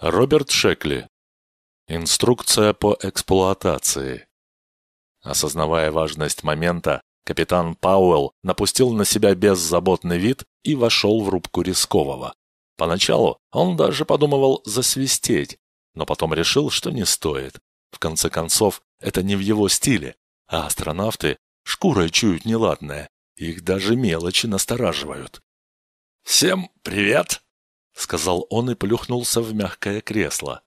Роберт Шекли. Инструкция по эксплуатации. Осознавая важность момента, капитан Пауэлл напустил на себя беззаботный вид и вошел в рубку рискового. Поначалу он даже подумывал засвистеть, но потом решил, что не стоит. В конце концов, это не в его стиле, а астронавты шкурой чуют неладное, их даже мелочи настораживают. «Всем привет!» — сказал он и плюхнулся в мягкое кресло.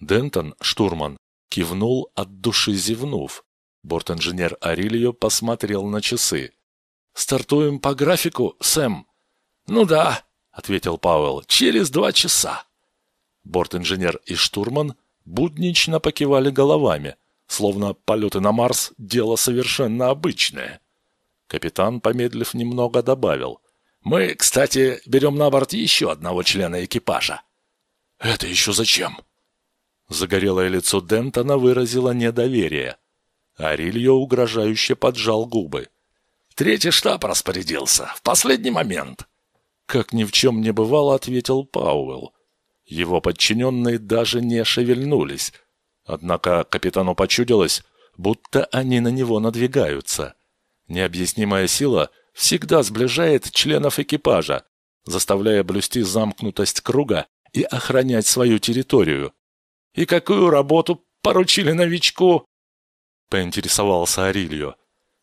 Дентон, штурман, кивнул от души зевнув. Борт-инженер Арильо посмотрел на часы. «Стартуем по графику, Сэм?» «Ну да», — ответил Пауэлл, — «через два часа». Борт-инженер и штурман буднично покивали головами, словно полеты на Марс — дело совершенно обычное. Капитан, помедлив немного, добавил — мы, кстати, берем на борт еще одного члена экипажа». «Это еще зачем?» Загорелое лицо Дентона выразило недоверие. Арильо угрожающе поджал губы. «Третий штаб распорядился. В последний момент». Как ни в чем не бывало, ответил Пауэлл. Его подчиненные даже не шевельнулись. Однако капитану почудилось, будто они на него надвигаются. Необъяснимая сила всегда сближает членов экипажа, заставляя блюсти замкнутость круга и охранять свою территорию. «И какую работу поручили новичку?» поинтересовался Арильо.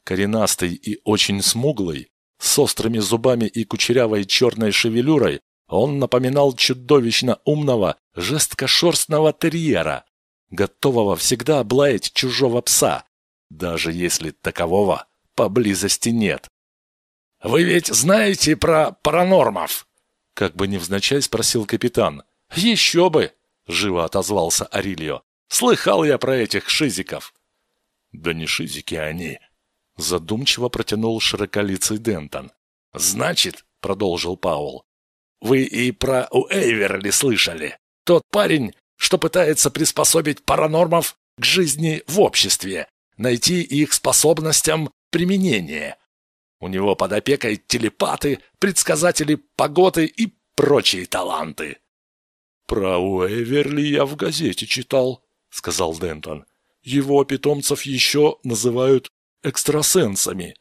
Коренастый и очень смуглый, с острыми зубами и кучерявой черной шевелюрой, он напоминал чудовищно умного, жесткошерстного терьера, готового всегда облаять чужого пса, даже если такового поблизости нет. «Вы ведь знаете про паранормов?» Как бы невзначай спросил капитан. «Еще бы!» — живо отозвался Арильо. «Слыхал я про этих шизиков!» «Да не шизики они!» — задумчиво протянул широколицый Дентон. «Значит, — продолжил Паул, — вы и про Уэйверли слышали. Тот парень, что пытается приспособить паранормов к жизни в обществе, найти их способностям применения. У него под опекой телепаты, предсказатели погоды и прочие таланты. «Про Уэверли я в газете читал», — сказал Дентон. «Его питомцев еще называют экстрасенсами».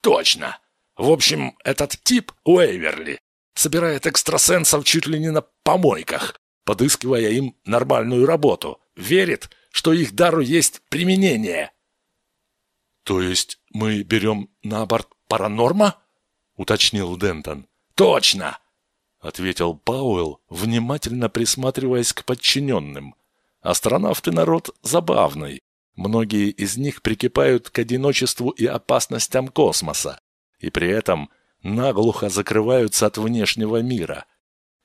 «Точно! В общем, этот тип Уэверли собирает экстрасенсов чуть ли не на помойках, подыскивая им нормальную работу. Верит, что их дару есть применение». «То есть мы берем на борт паранорма?» — уточнил Дентон. «Точно!» — ответил Пауэлл, внимательно присматриваясь к подчиненным. «Астронавты народ забавный. Многие из них прикипают к одиночеству и опасностям космоса, и при этом наглухо закрываются от внешнего мира.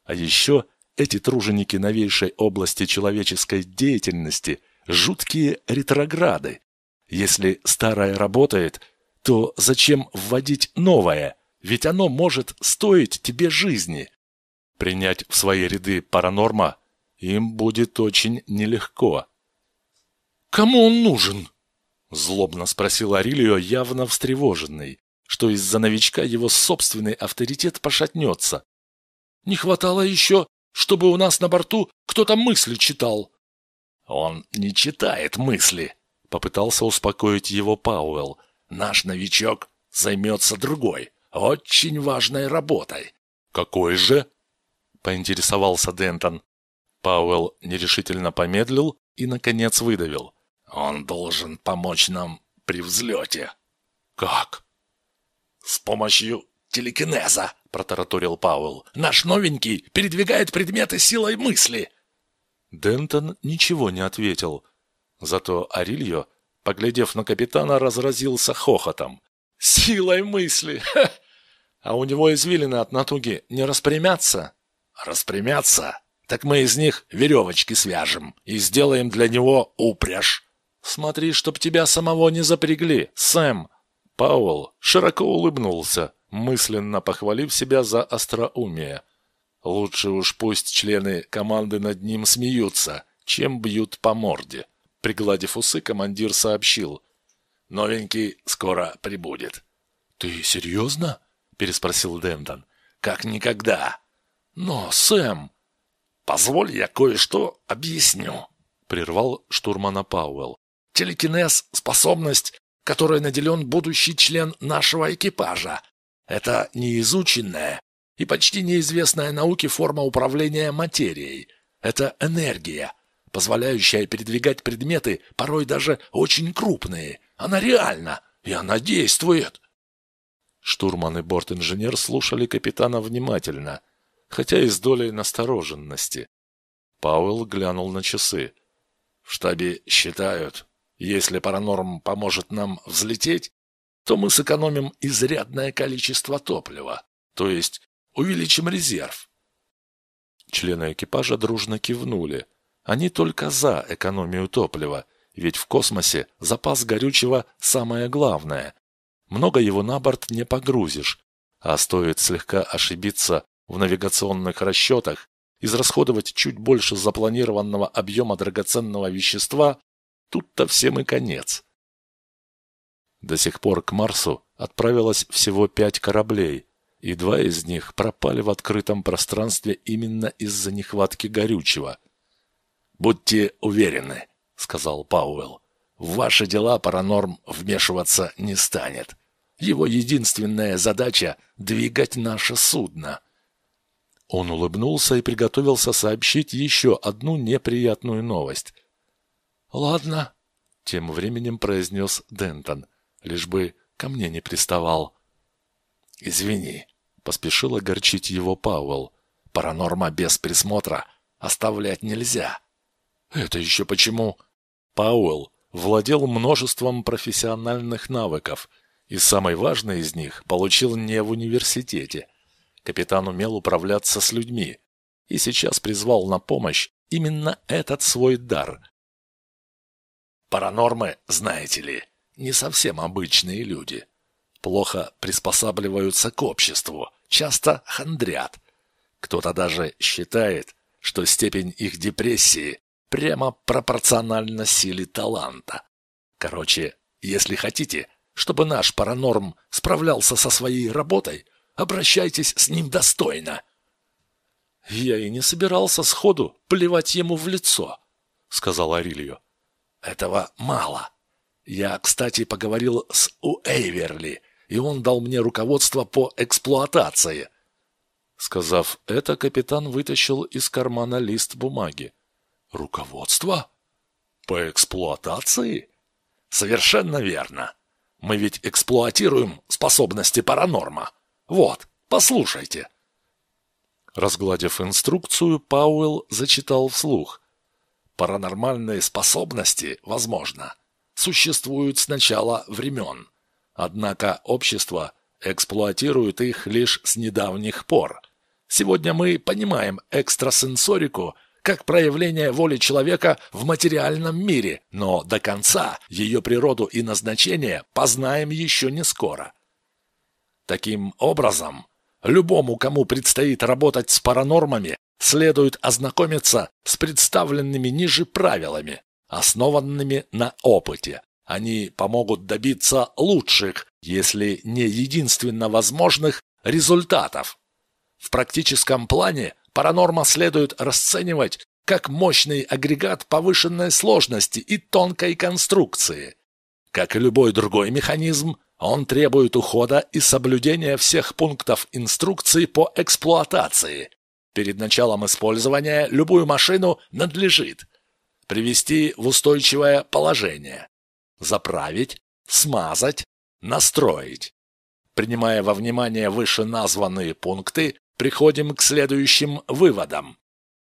А еще эти труженики новейшей области человеческой деятельности – жуткие ретрограды. Если старое работает, то зачем вводить новое? Ведь оно может стоить тебе жизни. Принять в свои ряды паранорма им будет очень нелегко. «Кому он нужен?» Злобно спросил Арилио, явно встревоженный, что из-за новичка его собственный авторитет пошатнется. «Не хватало еще, чтобы у нас на борту кто-то мысли читал». «Он не читает мысли», — попытался успокоить его Пауэлл. Наш новичок займется другой, очень важной работой. Какой же? Поинтересовался Дентон. Пауэлл нерешительно помедлил и, наконец, выдавил. Он должен помочь нам при взлете. Как? С помощью телекинеза, протараторил Пауэлл. Наш новенький передвигает предметы силой мысли. Дентон ничего не ответил. Зато Арильо поглядев на капитана, разразился хохотом. «Силой мысли! Ха! А у него извилины от натуги не распрямятся?» «Распрямятся? Так мы из них веревочки свяжем и сделаем для него упряжь». «Смотри, чтоб тебя самого не запрягли, Сэм!» Пауэлл широко улыбнулся, мысленно похвалив себя за остроумие. «Лучше уж пусть члены команды над ним смеются, чем бьют по морде». Пригладив усы, командир сообщил. «Новенький скоро прибудет». «Ты серьезно?» – переспросил Дентон. «Как никогда». «Но, Сэм...» позволь я кое-что объясню», — прервал штурмана Пауэлл. «Телекинез — способность, которой наделен будущий член нашего экипажа. Это неизученная и почти неизвестная науке форма управления материей. Это энергия, позволяющая передвигать предметы, порой даже очень крупные. Она реальна, и она действует. Штурман и борт-инженер слушали капитана внимательно, хотя и с долей настороженности. Пауэлл глянул на часы. «В штабе считают, если паранорм поможет нам взлететь, то мы сэкономим изрядное количество топлива, то есть увеличим резерв». Члены экипажа дружно кивнули. Они только за экономию топлива, ведь в космосе запас горючего самое главное. Много его на борт не погрузишь, а стоит слегка ошибиться в навигационных расчетах, израсходовать чуть больше запланированного объема драгоценного вещества, тут-то всем и конец. До сих пор к Марсу отправилось всего пять кораблей, и два из них пропали в открытом пространстве именно из-за нехватки горючего. «Будьте уверены», — сказал Пауэлл, — «в ваши дела паранорм вмешиваться не станет. Его единственная задача — двигать наше судно». Он улыбнулся и приготовился сообщить еще одну неприятную новость. «Ладно», — тем временем произнес Дентон, лишь бы ко мне не приставал. «Извини», — поспешил огорчить его Пауэлл. «Паранорма без присмотра оставлять нельзя». «Это еще почему?» Пауэлл владел множеством профессиональных навыков — и самый важный из них получил не в университете. Капитан умел управляться с людьми и сейчас призвал на помощь именно этот свой дар. Паранормы, знаете ли, не совсем обычные люди. Плохо приспосабливаются к обществу, часто хандрят. Кто-то даже считает, что степень их депрессии прямо пропорциональна силе таланта. Короче, если хотите, чтобы наш паранорм справлялся со своей работой, обращайтесь с ним достойно». «Я и не собирался сходу плевать ему в лицо», — сказал Арилью. «Этого мало. Я, кстати, поговорил с Уэйверли, и он дал мне руководство по эксплуатации». Сказав это, капитан вытащил из кармана лист бумаги. «Руководство? По эксплуатации?» «Совершенно верно. Мы ведь эксплуатируем способности паранорма. Вот, послушайте». Разгладив инструкцию, Пауэлл зачитал вслух. «Паранормальные способности, возможно, существуют с начала времен. Однако общество эксплуатирует их лишь с недавних пор. Сегодня мы понимаем экстрасенсорику – как проявление воли человека в материальном мире, но до конца ее природу и назначение познаем еще не скоро. Таким образом, любому, кому предстоит работать с паранормами, следует ознакомиться с представленными ниже правилами, основанными на опыте. Они помогут добиться лучших, если не единственно возможных, результатов. В практическом плане Паранорма следует расценивать как мощный агрегат повышенной сложности и тонкой конструкции. Как и любой другой механизм, он требует ухода и соблюдения всех пунктов инструкции по эксплуатации. Перед началом использования любую машину надлежит привести в устойчивое положение, заправить, смазать, настроить. Принимая во внимание вышеназванные пункты, приходим к следующим выводам.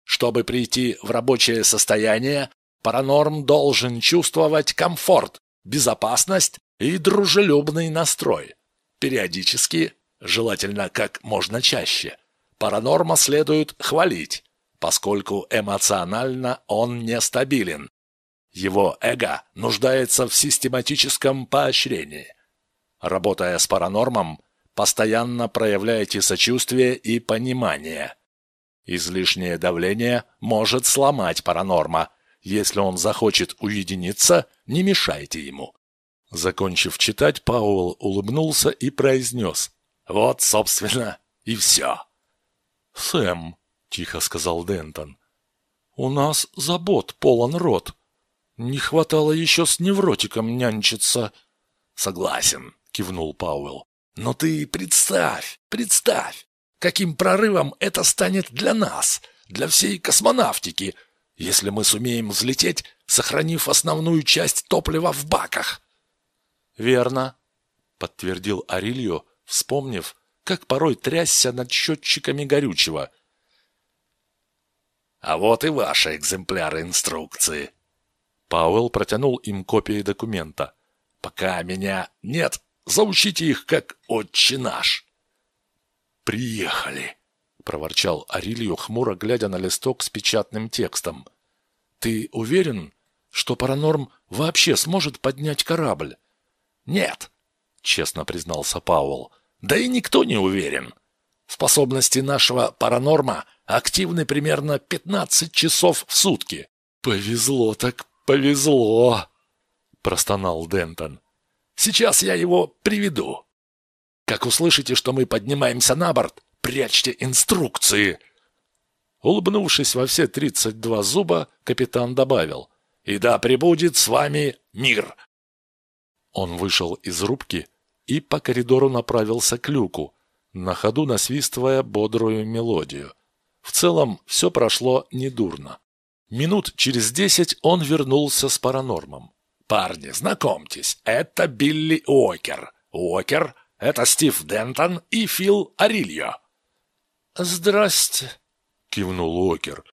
Чтобы прийти в рабочее состояние, паранорм должен чувствовать комфорт, безопасность и дружелюбный настрой. Периодически, желательно как можно чаще, паранорма следует хвалить, поскольку эмоционально он нестабилен. Его эго нуждается в систематическом поощрении. Работая с паранормом, Постоянно проявляйте сочувствие и понимание. Излишнее давление может сломать паранорма. Если он захочет уединиться, не мешайте ему. Закончив читать, Пауэлл улыбнулся и произнес. «Вот, собственно, и все». «Сэм», — тихо сказал Дентон, У нас забот полон рот. Не хватало еще с невротиком нянчиться. Согласен, кивнул Пауэлл. Но ты представь, представь, каким прорывом это станет для нас, для всей космонавтики, если мы сумеем взлететь, сохранив основную часть топлива в баках. Верно, подтвердил Арильо, вспомнив, как порой трясся над счетчиками горючего. А вот и ваши экземпляры инструкции. Пауэлл протянул им копии документа. Пока меня нет, заучите их как отче наш. Приехали, проворчал Арилью, хмуро глядя на листок с печатным текстом. Ты уверен, что Паранорм вообще сможет поднять корабль? Нет, честно признался Пауэлл. Да и никто не уверен. Способности нашего Паранорма активны примерно 15 часов в сутки. Повезло так повезло, простонал Дентон. Сейчас я его приведу. Как услышите, что мы поднимаемся на борт, прячьте инструкции. Улыбнувшись во все тридцать два зуба, капитан добавил. «И да пребудет с вами мир!» Он вышел из рубки и по коридору направился к люку, на ходу насвистывая бодрую мелодию. В целом все прошло недурно. Минут через десять он вернулся с паранормом. «Парни, знакомьтесь, это Билли Уокер. Уокер — это Стив Дентон и Фил Арильо». «Здрасте», — кивнул Уокер.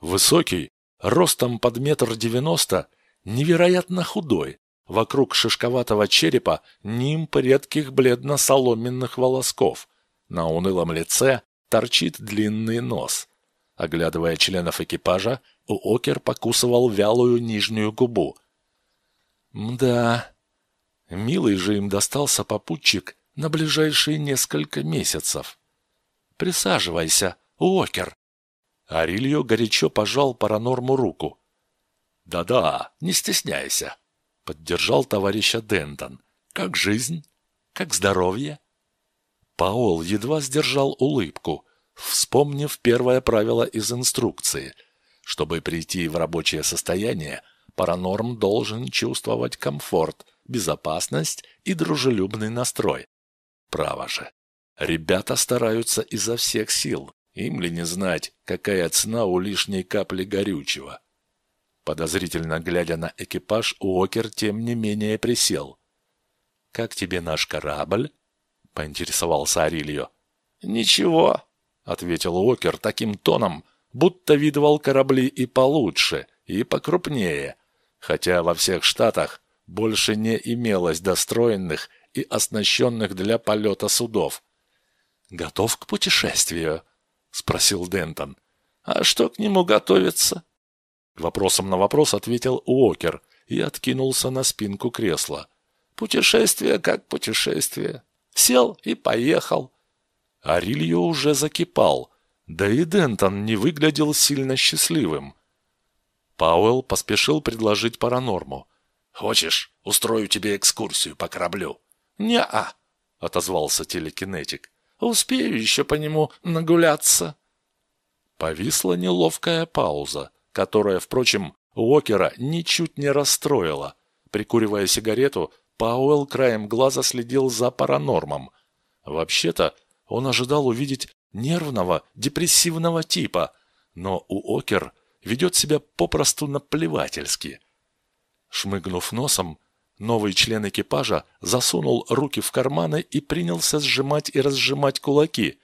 Высокий, ростом под метр девяносто, невероятно худой, Вокруг шишковатого черепа нимб редких бледно-соломенных волосков. На унылом лице торчит длинный нос. Оглядывая членов экипажа, Уокер покусывал вялую нижнюю губу. Мда, милый же им достался попутчик на ближайшие несколько месяцев. Присаживайся, Уокер. Арильо горячо пожал паранорму руку. Да-да, не стесняйся. Поддержал товарища Дентон. Как жизнь? Как здоровье? Паол едва сдержал улыбку, вспомнив первое правило из инструкции. Чтобы прийти в рабочее состояние, паранорм должен чувствовать комфорт, безопасность и дружелюбный настрой. Право же. Ребята стараются изо всех сил. Им ли не знать, какая цена у лишней капли горючего? Подозрительно глядя на экипаж, Уокер тем не менее присел. «Как тебе наш корабль?» — поинтересовался Арильо. «Ничего», — ответил Уокер таким тоном, будто видывал корабли и получше, и покрупнее, хотя во всех штатах больше не имелось достроенных и оснащенных для полета судов. «Готов к путешествию?» — спросил Дентон. «А что к нему готовиться?» Вопросом на вопрос ответил Уокер и откинулся на спинку кресла. «Путешествие как путешествие. Сел и поехал». Арильо уже закипал, да и Дентон не выглядел сильно счастливым. Пауэлл поспешил предложить паранорму. «Хочешь, устрою тебе экскурсию по кораблю?» «Не-а», — отозвался телекинетик. «Успею еще по нему нагуляться». Повисла неловкая пауза которая, впрочем, Уокера ничуть не расстроила. Прикуривая сигарету, Пауэлл краем глаза следил за паранормом. Вообще-то, он ожидал увидеть нервного, депрессивного типа, но Уокер ведет себя попросту наплевательски. Шмыгнув носом, новый член экипажа засунул руки в карманы и принялся сжимать и разжимать кулаки.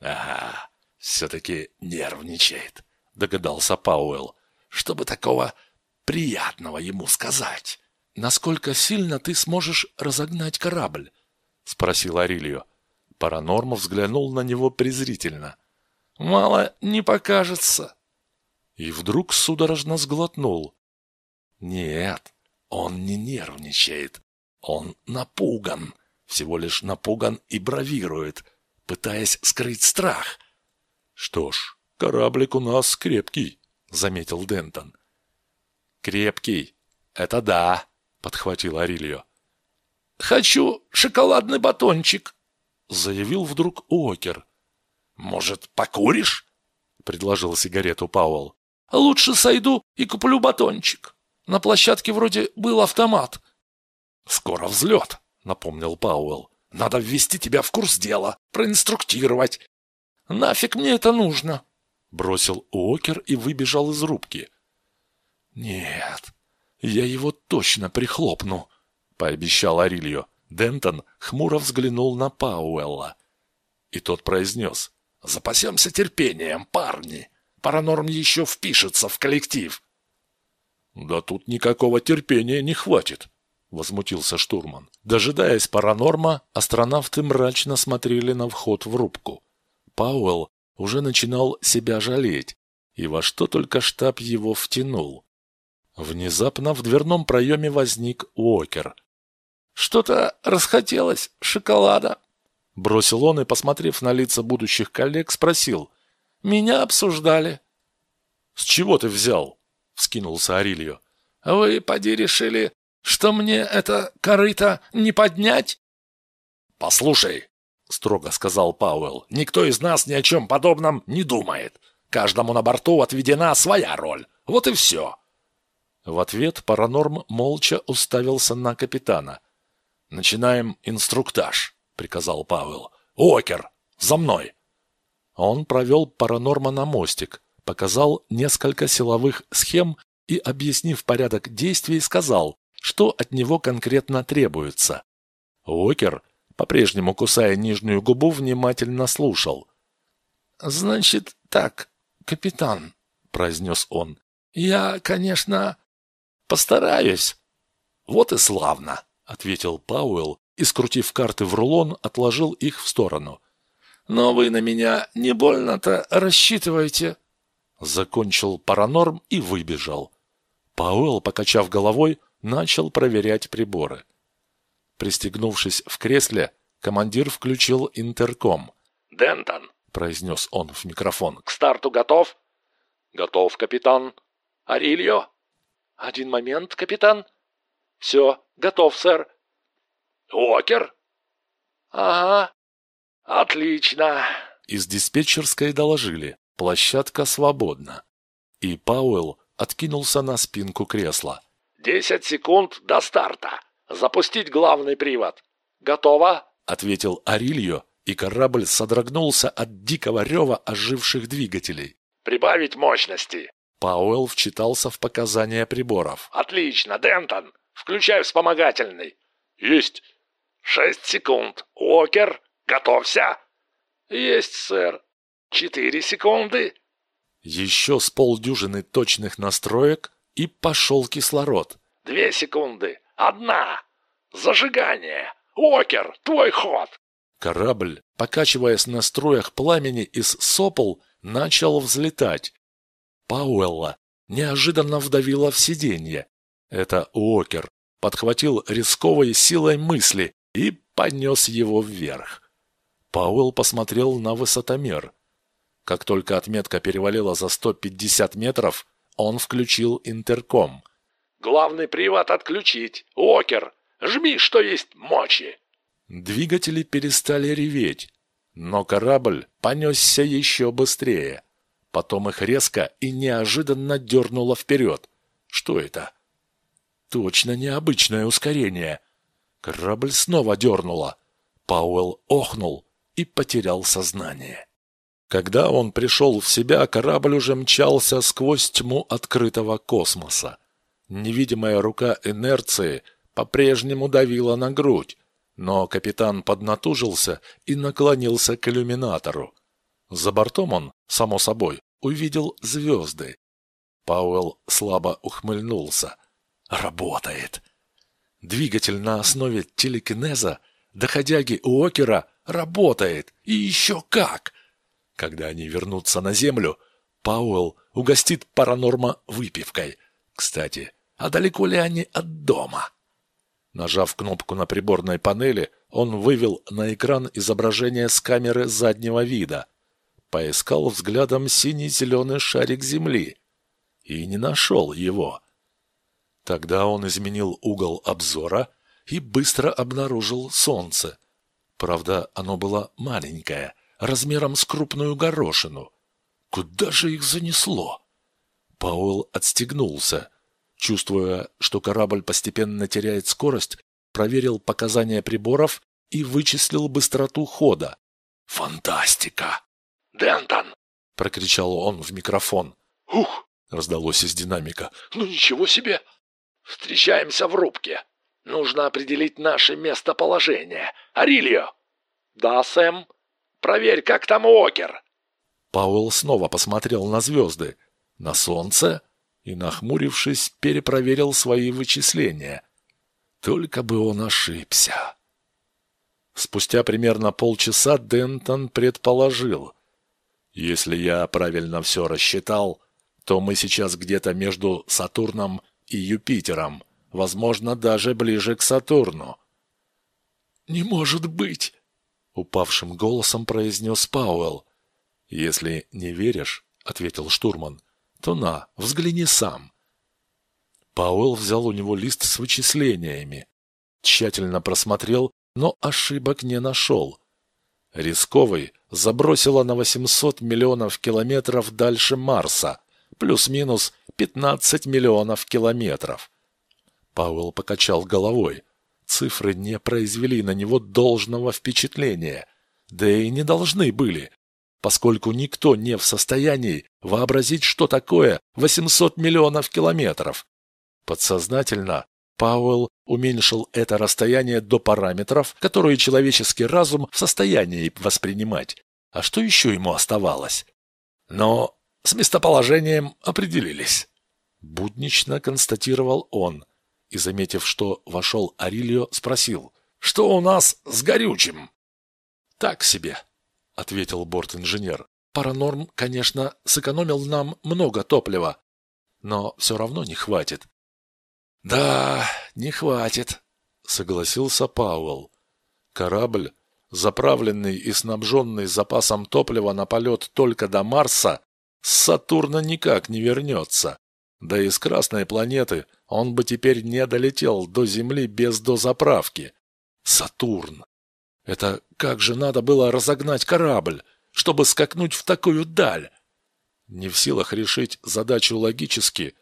«Ага, все-таки нервничает», догадался Пауэлл. «Чтобы такого приятного ему сказать». «Насколько сильно ты сможешь разогнать корабль?» — спросил Арильо. Паранормов взглянул на него презрительно. «Мало не покажется». И вдруг судорожно сглотнул. «Нет, он не нервничает. Он напуган. Всего лишь напуган и бравирует, пытаясь скрыть страх». «Что ж, «Кораблик у нас крепкий», — заметил Дентон. «Крепкий. Это да», — подхватил Арильо. «Хочу шоколадный батончик», — заявил вдруг Уокер. «Может, покуришь?» — предложил сигарету Пауэлл. Лучше сойду и куплю батончик. На площадке вроде был автомат». «Скоро взлет», — напомнил Пауэлл. «Надо ввести тебя в курс дела, проинструктировать». «Нафиг мне это нужно?» — бросил Уокер и выбежал из рубки. «Нет, я его точно прихлопну», — пообещал Арильо. Дентон хмуро взглянул на Пауэлла. И тот произнес. «Запасемся терпением, парни. Паранорм еще впишется в коллектив». «Да тут никакого терпения не хватит», — возмутился штурман. Дожидаясь паранорма, астронавты мрачно смотрели на вход в рубку. Пауэлл уже начинал себя жалеть, и во что только штаб его втянул. Внезапно в дверном проеме возник Уокер. «Что-то расхотелось шоколада», — бросил он и, посмотрев на лица будущих коллег, спросил. «Меня обсуждали». «С чего ты взял?» — вскинулся Арильо. «Вы, поди, решили, что мне это корыто не поднять?» «Послушай», — строго сказал Пауэлл, — «никто из нас ни о чем подобном не думает. Каждому на борту отведена своя роль. Вот и все. В ответ Паранорм молча уставился на капитана. «Начинаем инструктаж», — приказал Пауэлл. «Окер, за мной!» Он провел Паранорма на мостик, показал несколько силовых схем и, объяснив порядок действий, сказал, что от него конкретно требуется. Окер, по-прежнему кусая нижнюю губу, внимательно слушал. «Значит так, капитан», — произнес он. «Я, конечно, «Постараюсь». «Вот и славно», — ответил Пауэлл и, скрутив карты в рулон, отложил их в сторону. «Но вы на меня не больно-то рассчитываете?» Закончил паранорм и выбежал. Пауэлл, покачав головой, начал проверять приборы. Пристегнувшись в кресле, командир включил интерком. «Дентон», — произнес он в микрофон, — «к старту готов?» «Готов, капитан». «Арильо?» «Один момент, капитан». «Все, готов, сэр». «Уокер?» «Ага. Отлично». Из диспетчерской доложили. Площадка свободна. И Пауэлл откинулся на спинку кресла. «Десять секунд до старта. Запустить главный привод. Готово?» — ответил Арильо, и корабль содрогнулся от дикого рева оживших двигателей. «Прибавить мощности!» Пауэлл вчитался в показания приборов. «Отлично, Дентон! Включай вспомогательный!» «Есть!» «Шесть секунд. Уокер, готовься!» «Есть, сэр. Четыре секунды». Еще с полдюжины точных настроек, и пошел кислород. «Две секунды. Одна. Зажигание. Уокер, твой ход!» Корабль, покачиваясь на струях пламени из сопол, начал взлетать. Пауэлла неожиданно вдавило в сиденье. Это Уокер подхватил рисковой силой мысли и понес его вверх. Пауэлл посмотрел на высотомер. Как только отметка перевалила за 150 метров, он включил интерком. «Главный привод отключить! Уокер, жми, что есть мочи!» Двигатели перестали реветь, но корабль понесся еще быстрее. Потом их резко и неожиданно дернуло вперед. Что это? Точно необычное ускорение. Корабль снова дернуло. Пауэлл охнул и потерял сознание. Когда он пришел в себя, корабль уже мчался сквозь тьму открытого космоса. Невидимая рука инерции по-прежнему давила на грудь, но капитан поднатужился и наклонился к иллюминатору. За бортом он, само собой, увидел звезды. Пауэлл слабо ухмыльнулся. Работает. Двигатель на основе телекинеза доходяги Уокера работает. И еще как! Когда они вернутся на Землю, Пауэлл угостит паранорма выпивкой. Кстати, а далеко ли они от дома? Нажав кнопку на приборной панели, он вывел на экран изображение с камеры заднего вида поискал взглядом синий-зеленый шарик земли и не нашел его. Тогда он изменил угол обзора и быстро обнаружил солнце. Правда, оно было маленькое, размером с крупную горошину. Куда же их занесло? Пауэлл отстегнулся. Чувствуя, что корабль постепенно теряет скорость, проверил показания приборов и вычислил быстроту хода. «Фантастика!» «Дентон!» — прокричал он в микрофон. «Ух!» — раздалось из динамика. «Ну ничего себе! Встречаемся в рубке. Нужно определить наше местоположение. Арильо!» «Да, Сэм. Проверь, как там Уокер!» Пауэлл снова посмотрел на звезды, на солнце и, нахмурившись, перепроверил свои вычисления. Только бы он ошибся. Спустя примерно полчаса Дентон предположил. Если я правильно все рассчитал, то мы сейчас где-то между Сатурном и Юпитером, возможно, даже ближе к Сатурну. «Не может быть!» — упавшим голосом произнес Пауэлл. «Если не веришь, — ответил штурман, — то на, взгляни сам». Пауэлл взял у него лист с вычислениями, тщательно просмотрел, но ошибок не нашел. Рисковый забросило на 800 миллионов километров дальше Марса, плюс-минус 15 миллионов километров. Пауэлл покачал головой. Цифры не произвели на него должного впечатления, да и не должны были, поскольку никто не в состоянии вообразить, что такое 800 миллионов километров. Подсознательно Пауэлл уменьшил это расстояние до параметров, которые человеческий разум в состоянии воспринимать. А что еще ему оставалось? Но с местоположением определились. Буднично констатировал он и, заметив, что вошел Арильо, спросил, «Что у нас с горючим?» «Так себе», — ответил борт-инженер. «Паранорм, конечно, сэкономил нам много топлива, но все равно не хватит. «Да, не хватит», — согласился Пауэлл. Корабль, заправленный и снабженный запасом топлива на полет только до Марса, с Сатурна никак не вернется. Да и с Красной планеты он бы теперь не долетел до Земли без дозаправки. Сатурн! Это как же надо было разогнать корабль, чтобы скакнуть в такую даль? Не в силах решить задачу логически,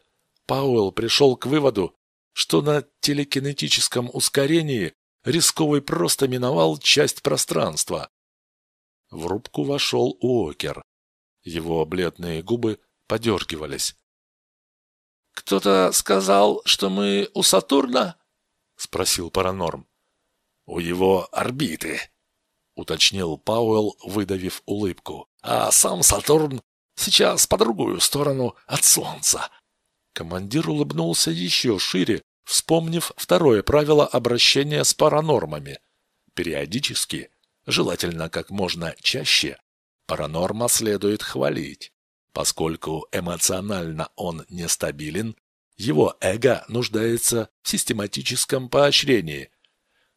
Пауэлл пришел к выводу, что на телекинетическом ускорении рисковый просто миновал часть пространства. В рубку вошел Уокер. Его бледные губы подергивались. «Кто-то сказал, что мы у Сатурна?» — спросил Паранорм. «У его орбиты», — уточнил Пауэлл, выдавив улыбку. «А сам Сатурн сейчас по другую сторону от Солнца. Командир улыбнулся еще шире, вспомнив второе правило обращения с паранормами. Периодически, желательно как можно чаще, паранорма следует хвалить. Поскольку эмоционально он нестабилен, его эго нуждается в систематическом поощрении.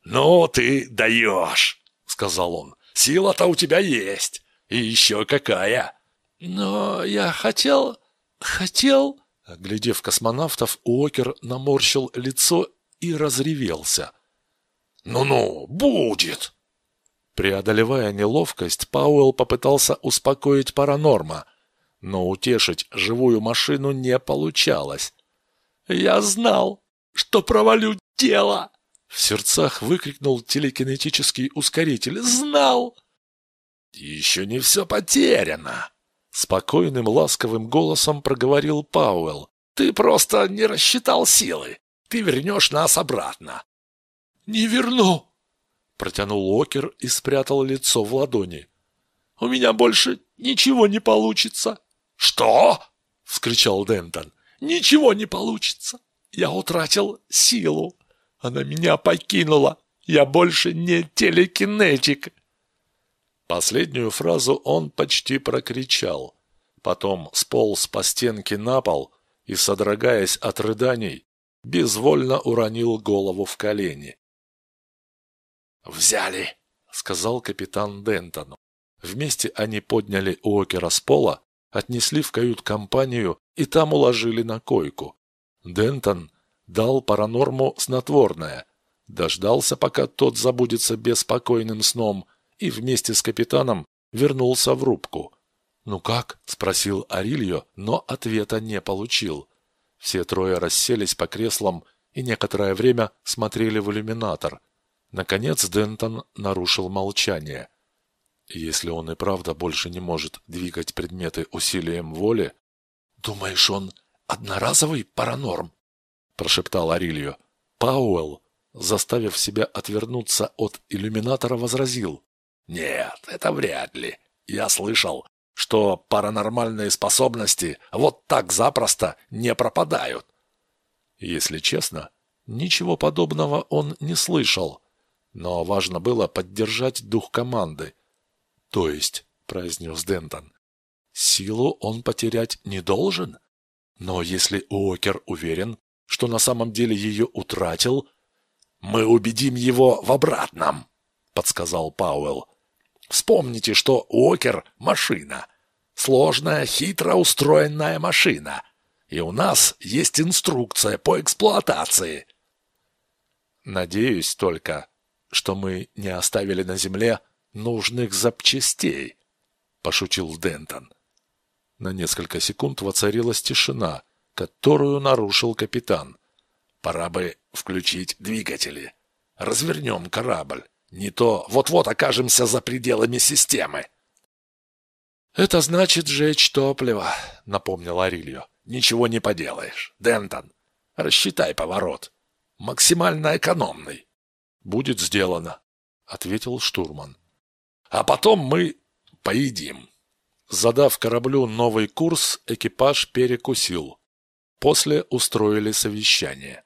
«Ну ты даешь!» — сказал он. «Сила-то у тебя есть! И еще какая!» «Но я хотел... хотел...» Глядев космонавтов, Уокер наморщил лицо и разревелся. «Ну-ну, будет!» Преодолевая неловкость, Пауэлл попытался успокоить паранорма, но утешить живую машину не получалось. «Я знал, что провалю дело!» В сердцах выкрикнул телекинетический ускоритель. «Знал!» «Еще не все потеряно!» Спокойным, ласковым голосом проговорил Пауэлл. «Ты просто не рассчитал силы. Ты вернешь нас обратно». «Не верну!» Протянул Уокер и спрятал лицо в ладони. «У меня больше ничего не получится». «Что?» — вскричал Дентон. «Ничего не получится. Я утратил силу. Она меня покинула. Я больше не телекинетик». Последнюю фразу он почти прокричал. Потом сполз по стенке на пол и, содрогаясь от рыданий, безвольно уронил голову в колени. «Взяли!» — сказал капитан Дентону. Вместе они подняли Уокера с пола, отнесли в кают-компанию и там уложили на койку. Дентон дал паранорму снотворное, дождался, пока тот забудется беспокойным сном — и вместе с капитаном вернулся в рубку. «Ну как?» – спросил Арильо, но ответа не получил. Все трое расселись по креслам и некоторое время смотрели в иллюминатор. Наконец Дентон нарушил молчание. Если он и правда больше не может двигать предметы усилием воли... «Думаешь, он одноразовый паранорм?» – прошептал Арильо. Пауэлл, заставив себя отвернуться от иллюминатора, возразил. «Нет, это вряд ли. Я слышал, что паранормальные способности вот так запросто не пропадают». Если честно, ничего подобного он не слышал, но важно было поддержать дух команды. «То есть», — произнес Дентон, — «силу он потерять не должен? Но если Уокер уверен, что на самом деле ее утратил...» «Мы убедим его в обратном», — подсказал Пауэлл. «Вспомните, что Уокер — машина. Сложная, хитро устроенная машина. И у нас есть инструкция по эксплуатации». «Надеюсь только, что мы не оставили на земле нужных запчастей», — пошутил Дентон. На несколько секунд воцарилась тишина, которую нарушил капитан. «Пора бы включить двигатели. Развернем корабль. Не то вот-вот окажемся за пределами системы». «Это значит сжечь топливо», — напомнил Арильо. «Ничего не поделаешь. Дентон, рассчитай поворот. Максимально экономный». «Будет сделано», — ответил штурман. «А потом мы поедим». Задав кораблю новый курс, экипаж перекусил. После устроили совещание.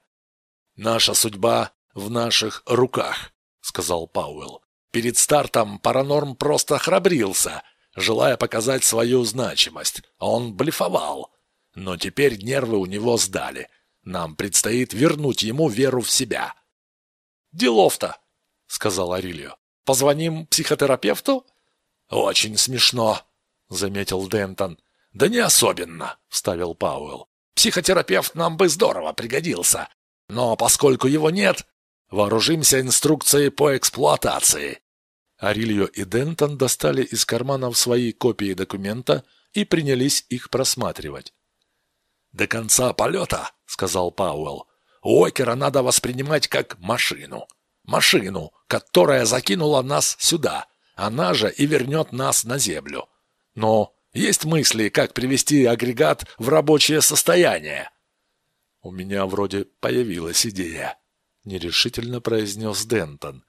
«Наша судьба в наших руках», — сказал Пауэлл. «Перед стартом Паранорм просто храбрился, желая показать свою значимость. Он блефовал. Но теперь нервы у него сдали. Нам предстоит вернуть ему веру в себя». «Делов-то», — сказал Арильо. «Позвоним психотерапевту?» «Очень смешно», заметил Дентон. «Да не особенно», — вставил Пауэлл. «Психотерапевт нам бы здорово пригодился. Но поскольку его нет, вооружимся инструкцией по эксплуатации». Арильо и Дентон достали из карманов свои копии документа и принялись их просматривать. «До конца полета», — сказал Пауэлл, — «Уокера надо воспринимать как машину. Машину, которая закинула нас сюда. Она же и вернет нас на Землю. Но есть мысли, как привести агрегат в рабочее состояние?» «У меня вроде появилась идея», — нерешительно произнес Дентон.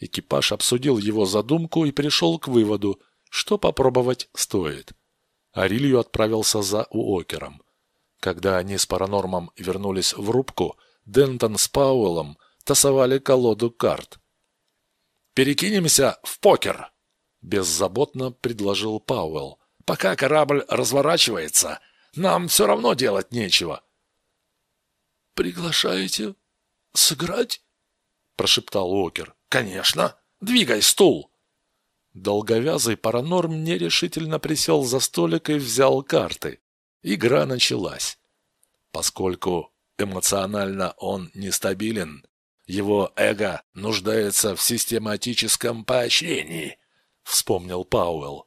Экипаж обсудил его задумку и пришел к выводу, что попробовать стоит. Арилью отправился за Уокером. Когда они с Паранормом вернулись в рубку, Дентон с Пауэллом тасовали колоду карт. «Перекинемся в покер!» Беззаботно предложил Пауэлл. «Пока корабль разворачивается, нам все равно делать нечего». «Приглашаете сыграть?» прошептал Уокер. «Конечно! Двигай стул!» Долговязый паранорм нерешительно присел за столик и взял карты. Игра началась. Поскольку эмоционально он нестабилен, его эго нуждается в систематическом поощрении вспомнил Пауэлл.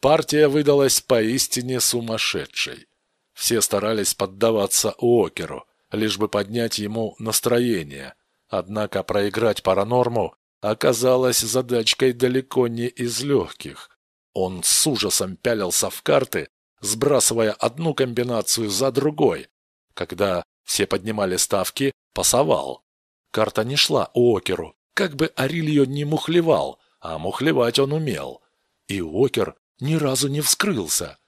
Партия выдалась поистине сумасшедшей. Все старались поддаваться Уокеру, лишь бы поднять ему настроение. Однако проиграть паранорму оказалось задачкой далеко не из легких. Он с ужасом пялился в карты, сбрасывая одну комбинацию за другой. Когда все поднимали ставки, пасовал. Карта не шла Уокеру, как бы Арильо не мухлевал, а мухлевать он умел. И Уокер ни разу не вскрылся.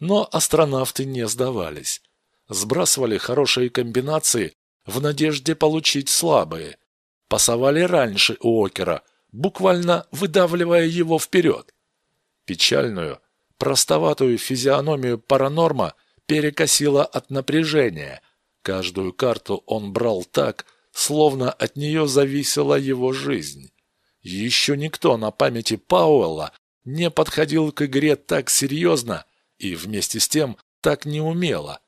Но астронавты не сдавались. Сбрасывали хорошие комбинации в надежде получить слабые. Пасовали раньше Уокера, буквально выдавливая его вперед. Печальную, простоватую физиономию паранорма перекосило от напряжения. Каждую карту он брал так, словно от нее зависела его жизнь. Еще никто на памяти Пауэлла не подходил к игре так серьезно и вместе с тем так неумело.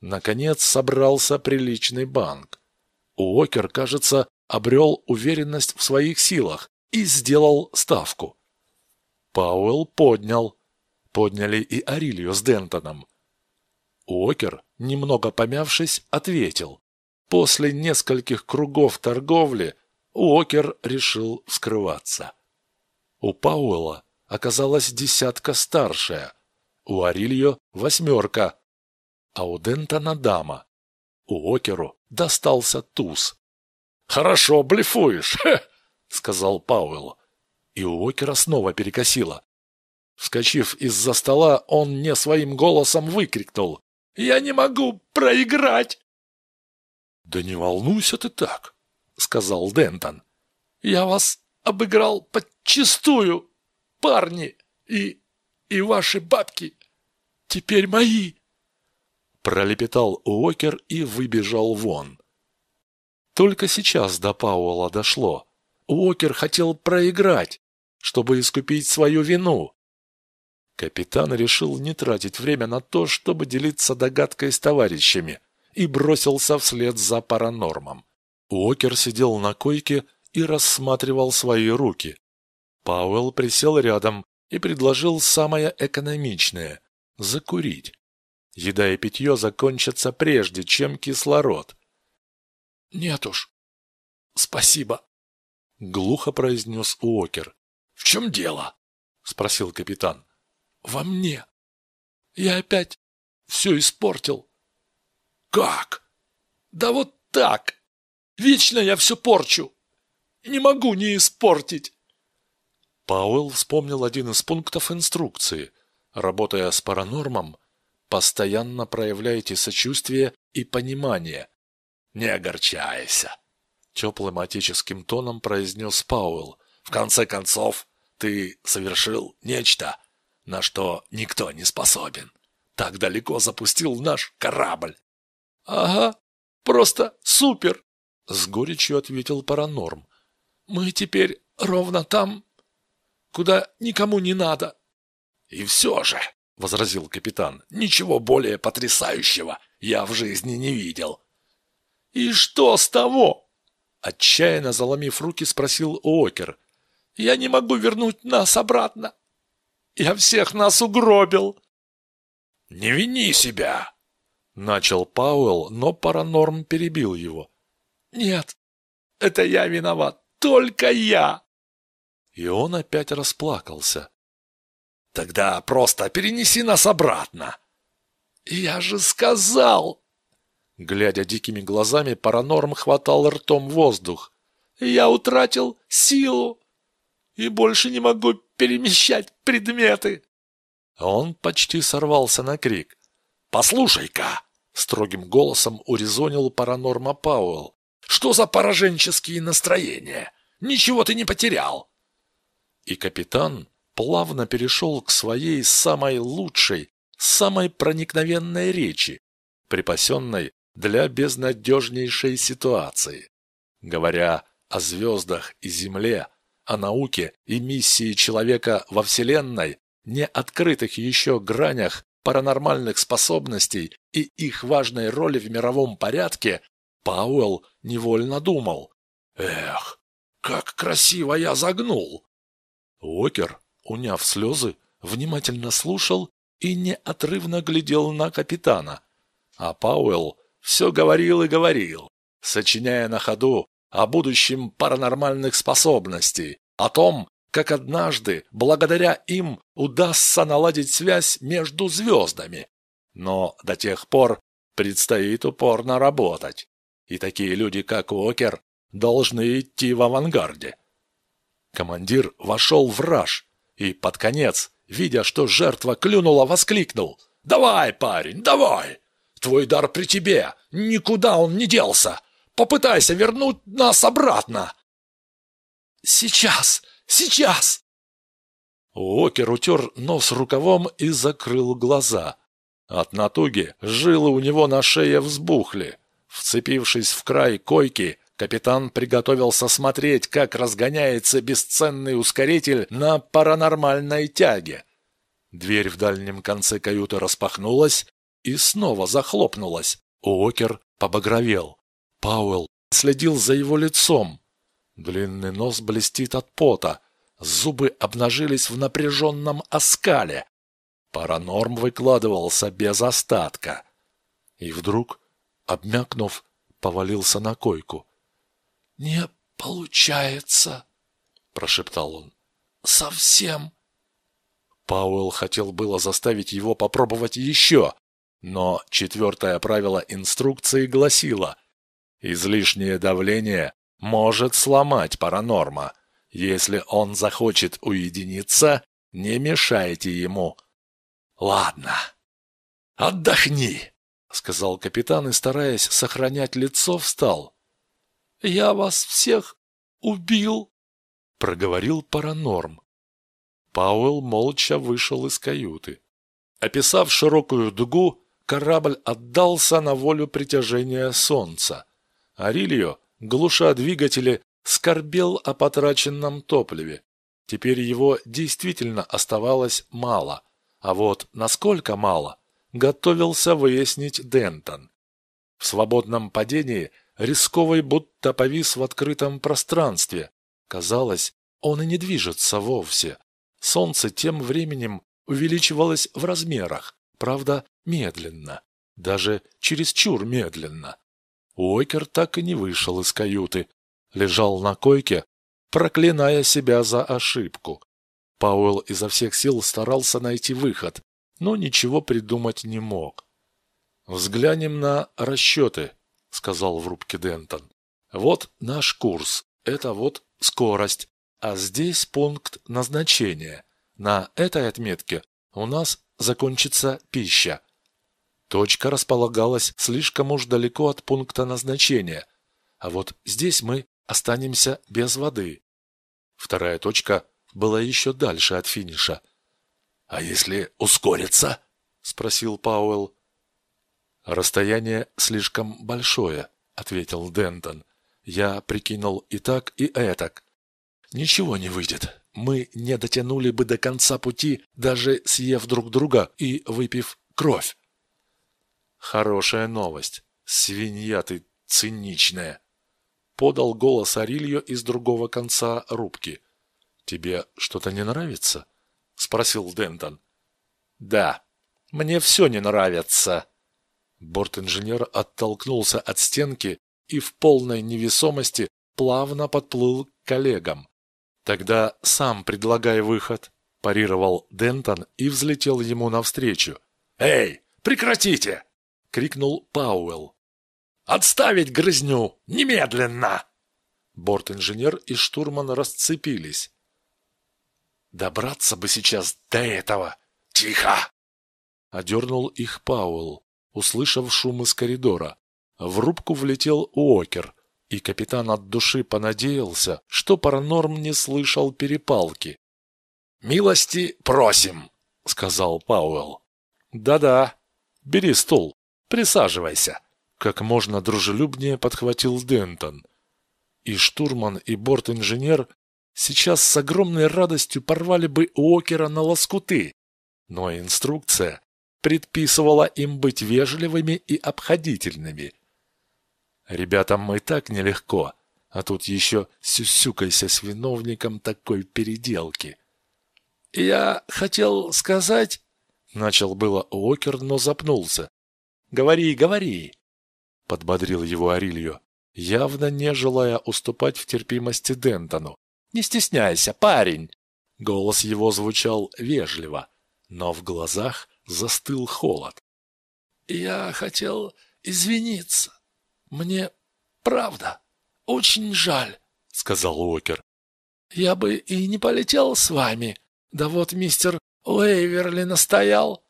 Наконец собрался приличный банк. Уокер, кажется, обрел уверенность в своих силах и сделал ставку. Пауэлл поднял. подняли и Арилью с Дентоном. Уокер, немного помявшись, ответил. После нескольких кругов торговли Уокер решил скрываться. У Пауэлла оказалась десятка старшая, у Арильо восьмерка, а у Дентона дама. Уокеру достался туз. «Хорошо блефуешь!» — сказал Пауэлл. И Уокера снова перекосило. Вскочив из-за стола, он не своим голосом выкрикнул. «Я не могу проиграть!» «Да не волнуйся ты так», — сказал Дентон. «Я вас обыграл подчистую, парни, и... и ваши бабки теперь мои!» Пролепетал Уокер и выбежал вон. Только сейчас до Пауэлла дошло. Уокер хотел проиграть, чтобы искупить свою вину. Капитан решил не тратить время на то, чтобы делиться догадкой с товарищами — и бросился вслед за паранормом. Уокер сидел на койке и рассматривал свои руки. Пауэлл присел рядом и предложил самое экономичное – закурить. Еда и питье закончатся прежде, чем кислород. «Нет уж, спасибо», — глухо произнес Уокер. «В чем дело?» — спросил капитан. «Во мне. Я опять все испортил. «Как?» «Да вот так! Вечно я все порчу! Не могу не испортить!» Пауэлл вспомнил один из пунктов инструкции. Работая с паранормом, постоянно проявляйте сочувствие и понимание. «Не огорчайся!» Теплым отеческим тоном произнес Пауэлл. «В конце концов, ты совершил нечто, на что никто не способен. Так далеко запустил наш корабль. «Ага, просто супер!» — с горечью ответил Паранорм. «Мы теперь ровно там, куда никому не надо». «И все же», — возразил капитан, — «ничего более потрясающего я в жизни не видел». «И что с того?» — отчаянно заломив руки, спросил Уокер. «Я не могу вернуть нас обратно. Я всех нас угробил». «Не вини себя», Начал Пауэлл, но Паранорм перебил его. «Нет, это я виноват, только я!» И он опять расплакался. «Тогда просто перенеси нас обратно!» «Я же сказал!» Глядя дикими глазами, Паранорм хватал ртом воздух. «Я утратил силу и больше не могу перемещать предметы!» Он почти сорвался на крик. «Послушай-ка!» Строгим голосом урезонил паранорма Пауэлл. «Что за пораженческие настроения? Ничего ты не потерял!» И капитан плавно перешел к своей самой лучшей, самой проникновенной речи, припасенной для безнадежнейшей ситуации. Говоря о звездах и Земле, о науке и миссии человека во Вселенной, не открытых еще гранях паранормальных способностей и их важной роли в мировом порядке, Пауэлл невольно думал. «Эх, как красиво я загнул!» Уокер, уняв слезы, внимательно слушал и неотрывно глядел на капитана. А Пауэлл все говорил и говорил, сочиняя на ходу о будущем паранормальных способностей, о том, как однажды, благодаря им, удастся наладить связь между звездами. Но до тех пор предстоит упорно работать. И такие люди, как Уокер, должны идти в авангарде. Командир вошел в раж и под конец, видя, что жертва клюнула, воскликнул. «Давай, парень, давай! Твой дар при тебе, никуда он не делся! Попытайся вернуть нас обратно!» «Сейчас!» Сейчас!» Уокер утер нос рукавом и закрыл глаза. От натуги жилы у него на шее взбухли. Вцепившись в край койки, капитан приготовился смотреть, как разгоняется бесценный ускоритель на паранормальной тяге. Дверь в дальнем конце каюты распахнулась и снова захлопнулась. Уокер побагровел. Пауэлл следил за его лицом. Длинный нос блестит от пота. Зубы обнажились в напряженном оскале. Паранорм выкладывался без остатка. И вдруг, обмякнув, повалился на койку. «Не получается», — прошептал он. «Совсем». Пауэлл хотел было заставить его попробовать еще, но четвертое правило инструкции гласило «Излишнее давление может сломать паранорма. Если он захочет уединиться, не мешайте ему». «Ладно, отдохни», — сказал капитан и, стараясь сохранять лицо, встал. «Я вас всех убил», — проговорил паранорм. Пауэлл молча вышел из каюты. Описав широкую дугу, корабль отдался на волю притяжения солнца. Арильо, глуша двигатели, скорбел о потраченном топливе. Теперь его действительно оставалось мало. А вот насколько мало, готовился выяснить Дентон. В свободном падении рисковый будто повис в открытом пространстве. Казалось, он и не движется вовсе. Солнце тем временем увеличивалось в размерах, правда, медленно, даже чересчур медленно. Уокер так и не вышел из каюты, лежал на койке, проклиная себя за ошибку. Пауэлл изо всех сил старался найти выход, но ничего придумать не мог. «Взглянем на расчеты», — сказал в рубке Дентон. «Вот наш курс, это вот скорость, а здесь пункт назначения. На этой отметке у нас закончится пища. Точка располагалась слишком уж далеко от пункта назначения, а вот здесь мы останемся без воды. Вторая точка была еще дальше от финиша. «А если ускориться?» — спросил Пауэлл. «Расстояние слишком большое», — ответил Дентон. «Я прикинул и так, и этак. Ничего не выйдет. Мы не дотянули бы до конца пути, даже съев друг друга и выпив кровь». «Хорошая новость. Свинья ты циничная!» Подал голос Арильо из другого конца рубки. «Тебе что-то не нравится?» — спросил Дентон. «Да, мне все не нравится». Борт-инженер оттолкнулся от стенки и в полной невесомости плавно подплыл к коллегам. «Тогда сам предлагай выход», – парировал Дентон и взлетел ему навстречу. «Эй, прекратите!» – крикнул Пауэлл. «Отставить грызню! Немедленно!» Борт-инженер и штурман расцепились. Добраться бы сейчас до этого. Тихо! Одернул их Пауэлл, услышав шум из коридора. В рубку влетел Уокер, и капитан от души понадеялся, что паранорм не слышал перепалки. «Милости просим!» — сказал Пауэлл. «Да-да, бери стул, присаживайся!» Как можно дружелюбнее подхватил Дентон. И штурман, и борт-инженер сейчас с огромной радостью порвали бы Уокера на лоскуты, но инструкция предписывала им быть вежливыми и обходительными. Ребятам и так нелегко, а тут еще сюсюкайся с виновником такой переделки. «Я хотел сказать...» — начал было Уокер, но запнулся. «Говори, говори!» — подбодрил его Арильо, явно не желая уступать в терпимости Дентону. Не стесняйся, парень!» Голос его звучал вежливо, но в глазах застыл холод. «Я хотел извиниться. Мне правда очень жаль», — сказал Уокер. «Я бы и не полетел с вами, да вот мистер Уэйверли настоял».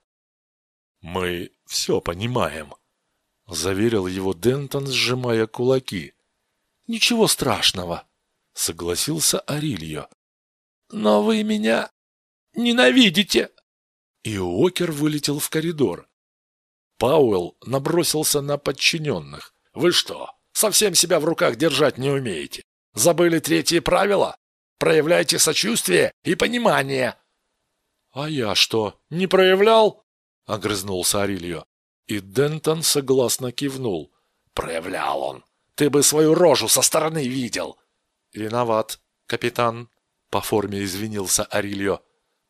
«Мы все понимаем», — заверил его Дентон, сжимая кулаки. «Ничего страшного согласился Арильо. «Но вы меня ненавидите!» И Уокер вылетел в коридор. Пауэлл набросился на подчиненных. «Вы что, совсем себя в руках держать не умеете? Забыли третье правило? Проявляйте сочувствие и понимание!» «А я что, не проявлял?» — огрызнулся Арильо. И Дентон согласно кивнул. «Проявлял он. Ты бы свою рожу со стороны видел. «Виноват, капитан», — по форме извинился Арильо.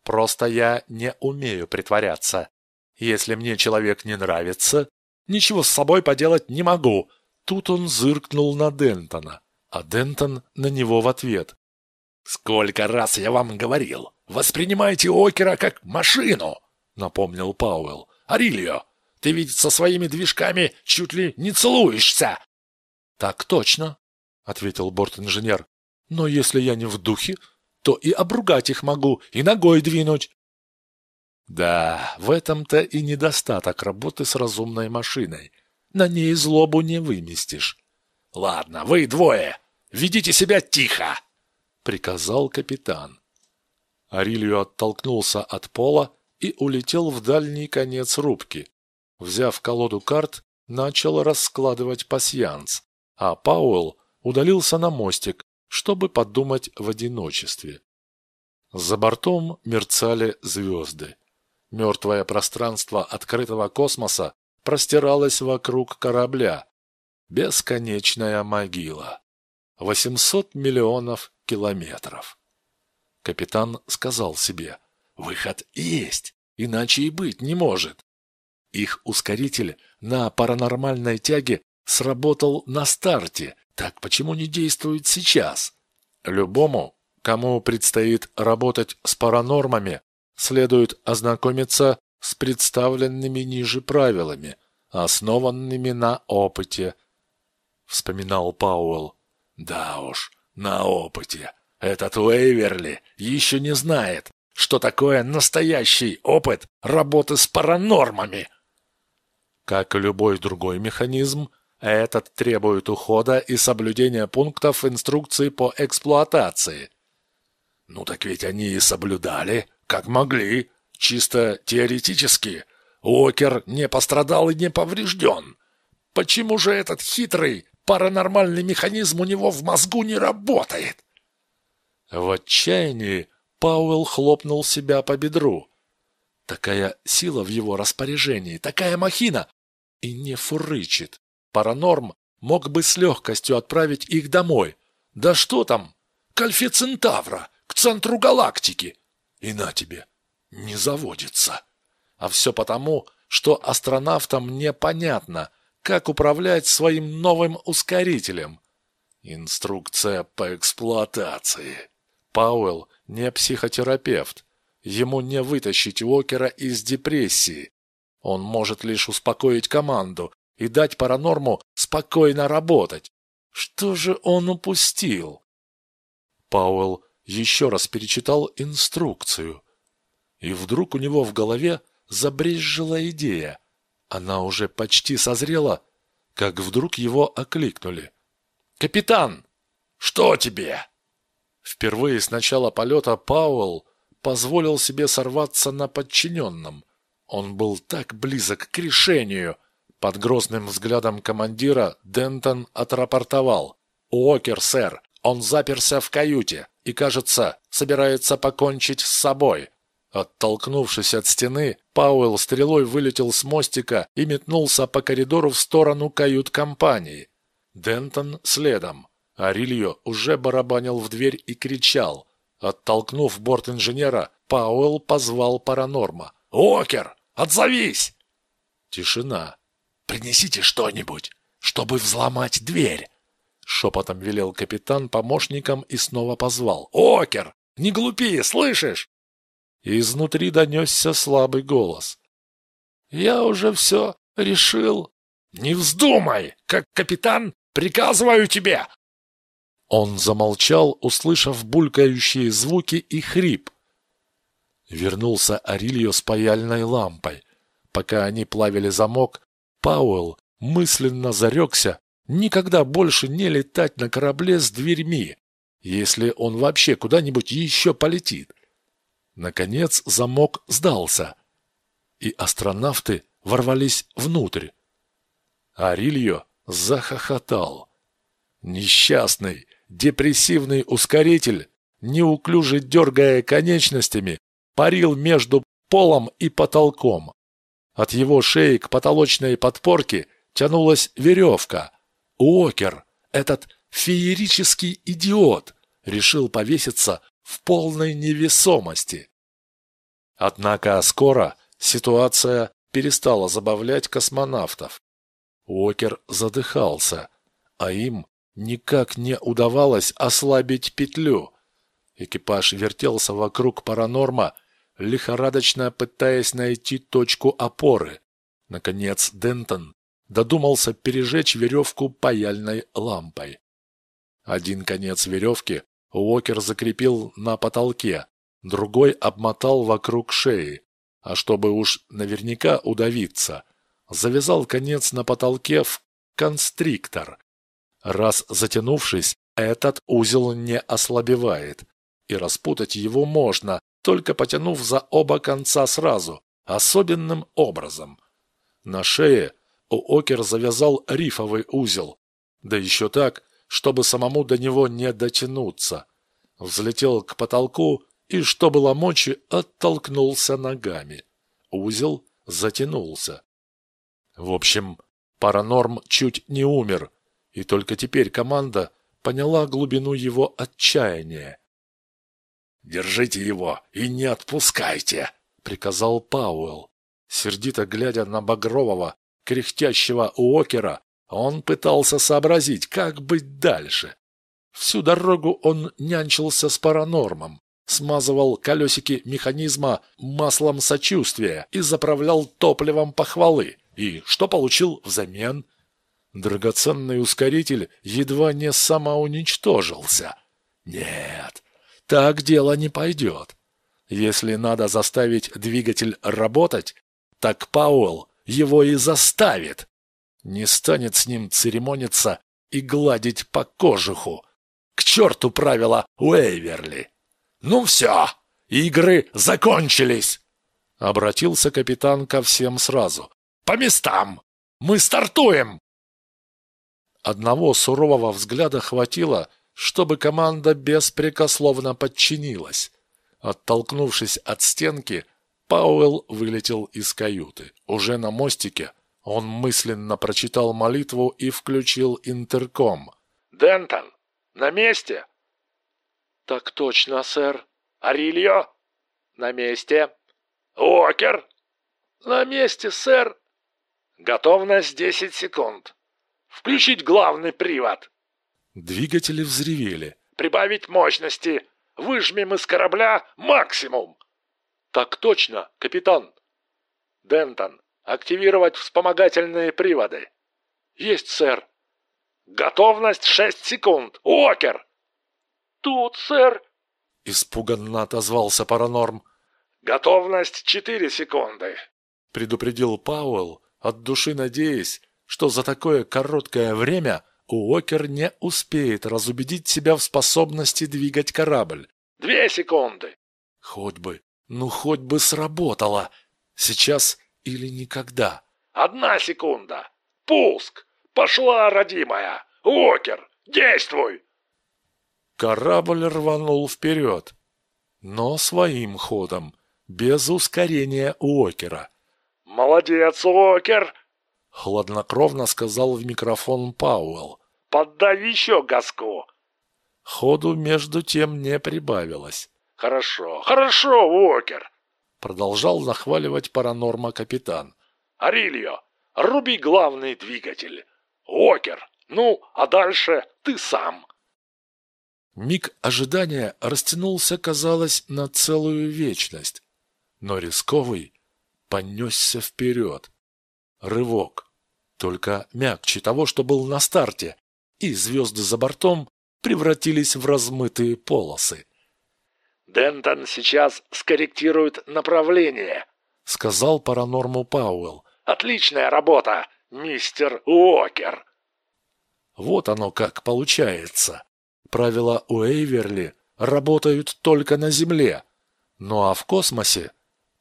Просто я не умею притворяться. Если мне человек не нравится, ничего с собой поделать не могу. Тут он зыркнул на Дентона, а Дентон на него в ответ. «Сколько раз я вам говорил, воспринимайте Окера как машину!» — напомнил Пауэлл. «Арильо, ты ведь со своими движками чуть ли не целуешься!» «Так точно», — ответил борт-инженер. «Но если я не в духе, то и обругать их могу, и ногой двинуть». Да, в этом-то и недостаток работы с разумной машиной. На ней злобу не выместишь. «Ладно, вы двое, ведите себя тихо!» — приказал капитан. Арилью оттолкнулся от пола и улетел в дальний конец рубки. Взяв колоду карт, начал раскладывать пасьянс, а Пауэлл удалился на мостик, чтобы подумать в одиночестве. За бортом мерцали звезды. Мертвое пространство открытого космоса простиралось вокруг корабля. Бесконечная могила. 800 миллионов километров. Капитан сказал себе, выход есть, иначе и быть не может. Их ускоритель на паранормальной тяге сработал на старте, так почему не действует сейчас? Любому, кому предстоит работать с паранормами, следует ознакомиться с представленными ниже правилами, основанными на опыте, вспоминал Пауэлл. Да уж, на опыте. Этот Уэйверли еще не знает, что такое настоящий опыт работы с паранормами. Как и любой другой механизм, этот требует ухода и соблюдения пунктов инструкции по эксплуатации. Ну так ведь они и соблюдали, как могли, чисто теоретически. Окер не пострадал и не поврежден. Почему же этот хитрый паранормальный механизм у него в мозгу не работает? В отчаянии Пауэлл хлопнул себя по бедру. Такая сила в его распоряжении, такая махина, и не фурычит. Паранорм мог бы с легкостью отправить их домой. Да что там, к Альфе Центавра, к центру галактики. И на тебе, не заводится. А все потому, что астронавтам непонятно, как управлять своим новым ускорителем. Инструкция по эксплуатации. Пауэлл не психотерапевт. Ему не вытащить Уокера из депрессии. Он может лишь успокоить команду и дать паранорму спокойно работать. Что же он упустил? Пауэлл еще раз перечитал инструкцию. И вдруг у него в голове забрезжила идея. Она уже почти созрела, как вдруг его окликнули. «Капитан!» «Что тебе?» Впервые с начала полета Пауэлл позволил себе сорваться на подчиненном. Он был так близок к решению. Под грозным взглядом командира Дентон отрапортовал. «Уокер, сэр, он заперся в каюте и, кажется, собирается покончить с собой». Оттолкнувшись от стены, Пауэлл стрелой вылетел с мостика и метнулся по коридору в сторону кают-компании. Дентон следом. Арильо уже барабанил в дверь и кричал. Оттолкнув борт инженера, Пауэлл позвал паранорма. «Окер, отзовись!» Тишина. «Принесите что-нибудь, чтобы взломать дверь!» Шепотом велел капитан помощникам и снова позвал. «Окер, не глупи, слышишь?» Изнутри донесся слабый голос. «Я уже все решил». «Не вздумай! Как капитан, приказываю тебе! Он замолчал, услышав булькающие звуки и хрип. Вернулся Арильо с паяльной лампой. Пока они плавили замок, Пауэлл мысленно зарекся никогда больше не летать на корабле с дверьми, если он вообще куда-нибудь еще полетит. Наконец замок сдался, и астронавты ворвались внутрь. Арильо захохотал. Несчастный, Депрессивный ускоритель, неуклюже дергая конечностями, парил между полом и потолком. От его шеи к потолочной подпорке тянулась веревка. Уокер, этот феерический идиот, решил повеситься в полной невесомости. Однако скоро ситуация перестала забавлять космонавтов. Уокер задыхался, а им никак не удавалось ослабить петлю. Экипаж вертелся вокруг паранорма, лихорадочно пытаясь найти точку опоры. Наконец Дентон додумался пережечь веревку паяльной лампой. Один конец веревки Уокер закрепил на потолке, другой обмотал вокруг шеи, а чтобы уж наверняка удавиться, завязал конец на потолке в констриктор. Раз затянувшись, этот узел не ослабевает, и распутать его можно, только потянув за оба конца сразу, особенным образом. На шее Уокер завязал рифовый узел, да еще так, чтобы самому до него не дотянуться. Взлетел к потолку и, что было мочи, оттолкнулся ногами. Узел затянулся. В общем, паранорм чуть не умер, и только теперь команда поняла глубину его отчаяния. «Держите его и не отпускайте!» — приказал Пауэлл. Сердито глядя на Багрового, кряхтящего Уокера, он пытался сообразить, как быть дальше. Всю дорогу он нянчился с паранормом, смазывал колесики механизма маслом сочувствия и заправлял топливом похвалы. И что получил взамен? Драгоценный ускоритель едва не самоуничтожился. Нет, так дело не пойдет. Если надо заставить двигатель работать, так Пауэлл его и заставит. Не станет с ним церемониться и гладить по кожуху. К черту правила Уэйверли! Ну все, игры закончились! Обратился капитан ко всем сразу. По местам! Мы стартуем! Одного сурового взгляда хватило, чтобы команда беспрекословно подчинилась. Оттолкнувшись от стенки, Пауэлл вылетел из каюты. Уже на мостике он мысленно прочитал молитву и включил интерком. «Дентон, на месте?» «Так точно, сэр». «Арильо?» «На месте». «Уокер?» «На месте, сэр». «Готовность десять секунд. Включить главный привод». Двигатели взревели. «Прибавить мощности. Выжмем из корабля максимум». «Так точно, капитан». «Дентон, активировать вспомогательные приводы». «Есть, сэр». «Готовность шесть секунд. Уокер!» «Тут, сэр!» — испуганно отозвался Паранорм. «Готовность четыре секунды!» — предупредил Пауэлл, от души надеясь, что за такое короткое время Уокер не успеет разубедить себя в способности двигать корабль. «Две секунды!» «Хоть бы, ну хоть бы сработало! Сейчас или никогда!» «Одна секунда! Пуск! Пошла, родимая! Уокер, действуй!» Корабль рванул вперед, но своим ходом, без ускорения Уокера. «Молодец, Уокер!» — хладнокровно сказал в микрофон Пауэлл. «Поддай еще газку!» Ходу между тем не прибавилось. «Хорошо, хорошо, Уокер!» Продолжал нахваливать паранорма капитан. «Арильо, руби главный двигатель! Уокер, ну, а дальше ты сам!» Миг ожидания растянулся, казалось, на целую вечность. Но рисковый понесся вперед. Рывок. Только мягче того, что был на старте, и звезды за бортом превратились в размытые полосы. «Дентон сейчас скорректирует направление», — сказал паранорму Пауэлл. «Отличная работа, мистер Уокер!» Вот оно как получается. Правила Уэйверли работают только на Земле, ну а в космосе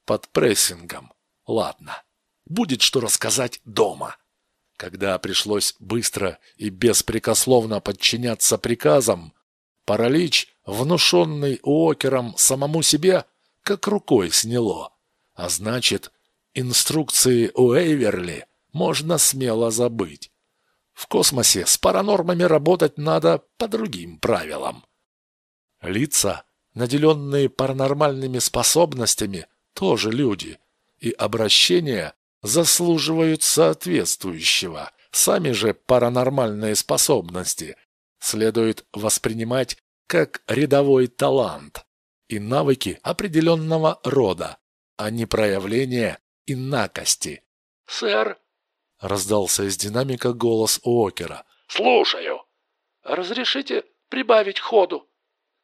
под прессингом. Ладно, будет что рассказать дома. Когда пришлось быстро и беспрекословно подчиняться приказам, паралич, внушенный Уокером самому себе, как рукой сняло. А значит, инструкции Уэйверли можно смело забыть. В космосе с паранормами работать надо по другим правилам. Лица, наделенные паранормальными способностями, тоже люди, и обращения заслуживают соответствующего. Сами же паранормальные способности следует воспринимать как рядовой талант и навыки определенного рода, а не проявление инакости. «Сэр!» — раздался из динамика голос Уокера. «Слушаю!» «Разрешите прибавить ходу?»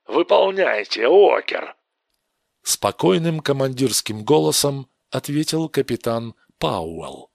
«Выполняйте, Уокер!» Спокойным командирским голосом ответил капитан Пауэлл.